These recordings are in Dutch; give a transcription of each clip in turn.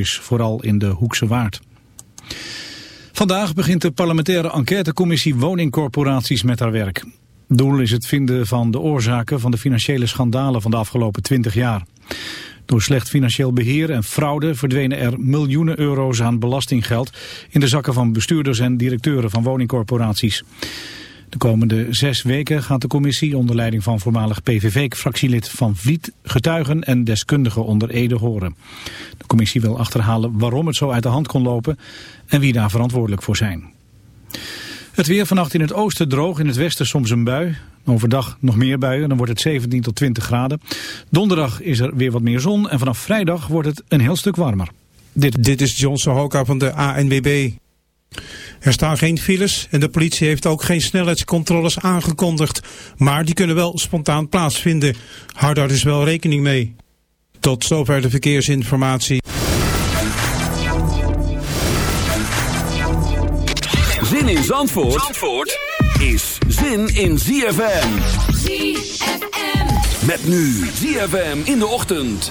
vooral in de Hoekse Waard. Vandaag begint de parlementaire enquêtecommissie woningcorporaties met haar werk. Doel is het vinden van de oorzaken van de financiële schandalen van de afgelopen 20 jaar. Door slecht financieel beheer en fraude verdwenen er miljoenen euro's aan belastinggeld in de zakken van bestuurders en directeuren van woningcorporaties. De komende zes weken gaat de commissie onder leiding van voormalig PVV-fractielid Van Vliet getuigen en deskundigen onder Ede horen. De commissie wil achterhalen waarom het zo uit de hand kon lopen en wie daar verantwoordelijk voor zijn. Het weer vannacht in het oosten droog, in het westen soms een bui. Overdag nog meer buien, dan wordt het 17 tot 20 graden. Donderdag is er weer wat meer zon en vanaf vrijdag wordt het een heel stuk warmer. Dit, Dit is John Sohoka van de ANWB. Er staan geen files en de politie heeft ook geen snelheidscontroles aangekondigd. Maar die kunnen wel spontaan plaatsvinden. Hou daar dus wel rekening mee. Tot zover de verkeersinformatie. Zin in Zandvoort, Zandvoort is zin in ZFM. ZFM. Met nu ZFM in de ochtend.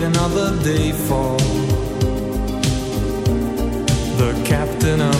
Couldn't another day for the captain of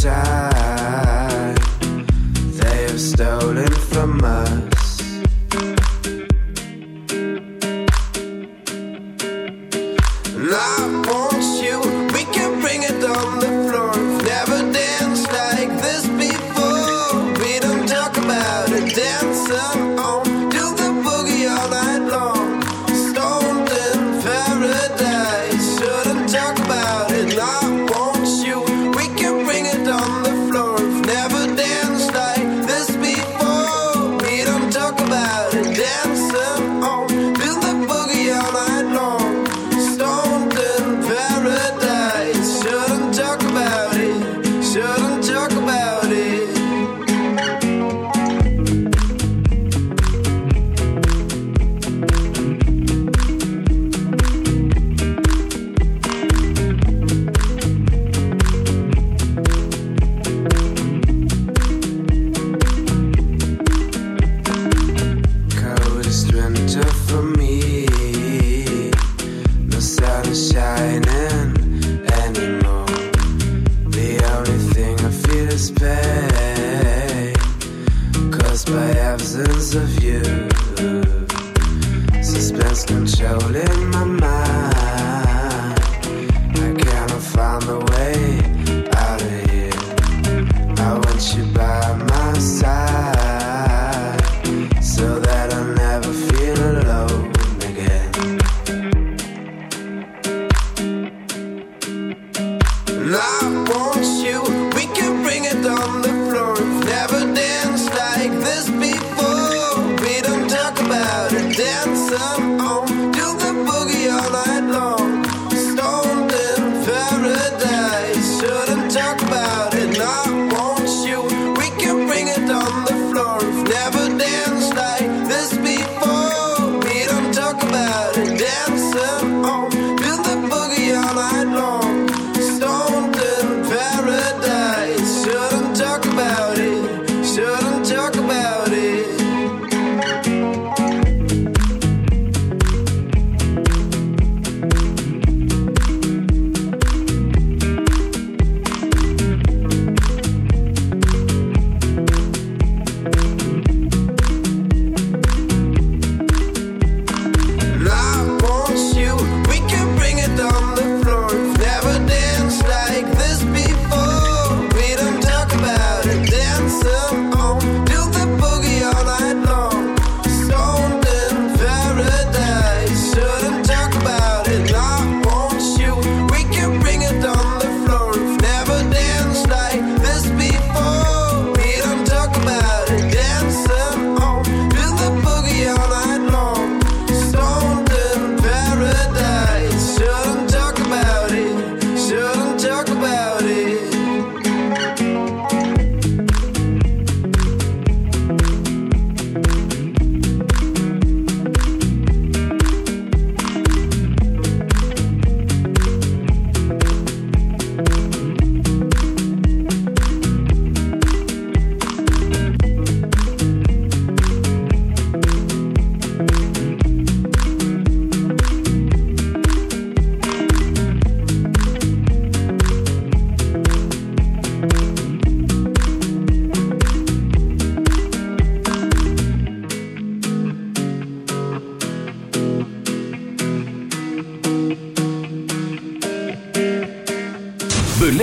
time they have stolen from us. Oh.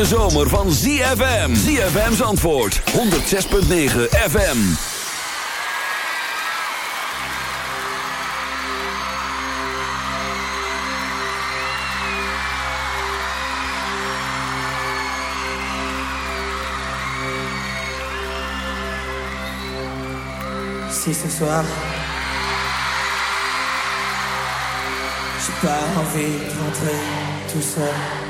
Hete zomer van ZFM. ZFM's antwoord 106.9 FM. Si ce soir J'ai pas envie de rentrer tout seul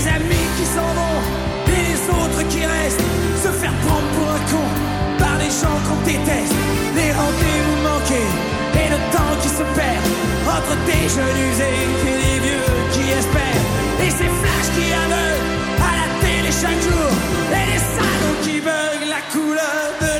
Les amis qui s'en vont et les autres qui restent Se faire prendre pour un con par les gens qu'on déteste. Les rendez-vous manqués et le temps qui se perd Entre des jeunes usés et des vieux qui espèrent. Et ces flashs qui aveuglent à la télé chaque jour Et les salons qui veulent la couleur de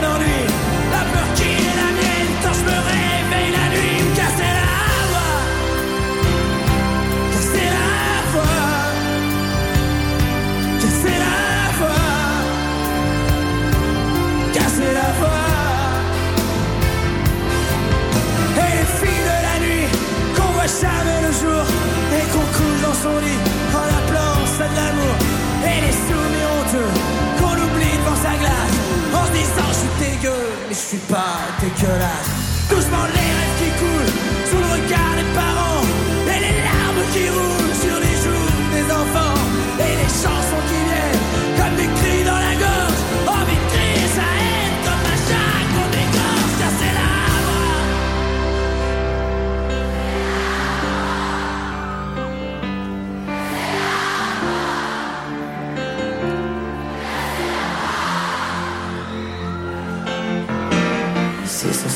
jamais le jour et qu'on couche dans son lit en appelant ça de l'amour. Et les soumis honteux qu'on oublie devant sa glace en se disant je suis dégueu mais je suis pas dégueulasse. Doucement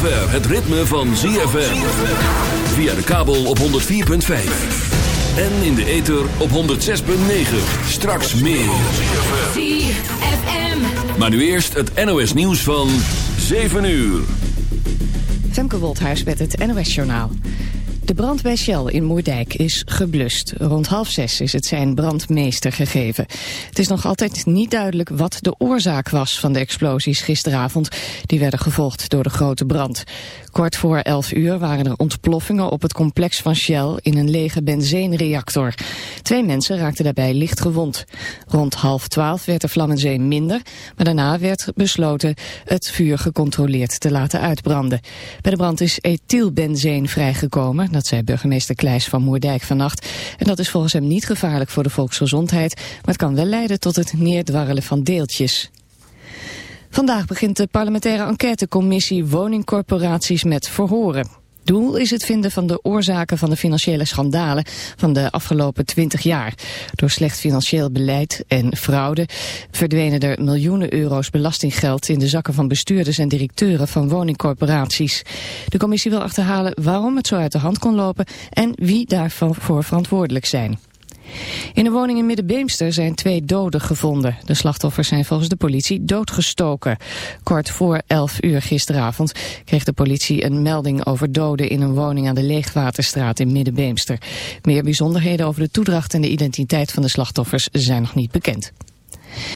zover het ritme van ZFM. Via de kabel op 104.5. En in de ether op 106.9. Straks meer. Maar nu eerst het NOS nieuws van 7 uur. Femke Woldhuis met het NOS-journaal. De brand bij Shell in Moerdijk is geblust. Rond half zes is het zijn brandmeester gegeven. Het is nog altijd niet duidelijk wat de oorzaak was van de explosies gisteravond. Die werden gevolgd door de grote brand. Kort voor 11 uur waren er ontploffingen op het complex van Shell in een lege benzeenreactor. Twee mensen raakten daarbij licht gewond. Rond half twaalf werd de vlam en zee minder, maar daarna werd besloten het vuur gecontroleerd te laten uitbranden. Bij de brand is ethylbenzeen vrijgekomen, dat zei burgemeester Kleijs van Moerdijk vannacht. En dat is volgens hem niet gevaarlijk voor de volksgezondheid, maar het kan wel leiden tot het neerdwarrelen van deeltjes. Vandaag begint de parlementaire enquêtecommissie woningcorporaties met verhoren. Doel is het vinden van de oorzaken van de financiële schandalen van de afgelopen 20 jaar. Door slecht financieel beleid en fraude verdwenen er miljoenen euro's belastinggeld in de zakken van bestuurders en directeuren van woningcorporaties. De commissie wil achterhalen waarom het zo uit de hand kon lopen en wie daarvoor verantwoordelijk zijn. In een woning in Middenbeemster zijn twee doden gevonden. De slachtoffers zijn volgens de politie doodgestoken. Kort voor 11 uur gisteravond kreeg de politie een melding over doden in een woning aan de Leegwaterstraat in Middenbeemster. Meer bijzonderheden over de toedracht en de identiteit van de slachtoffers zijn nog niet bekend.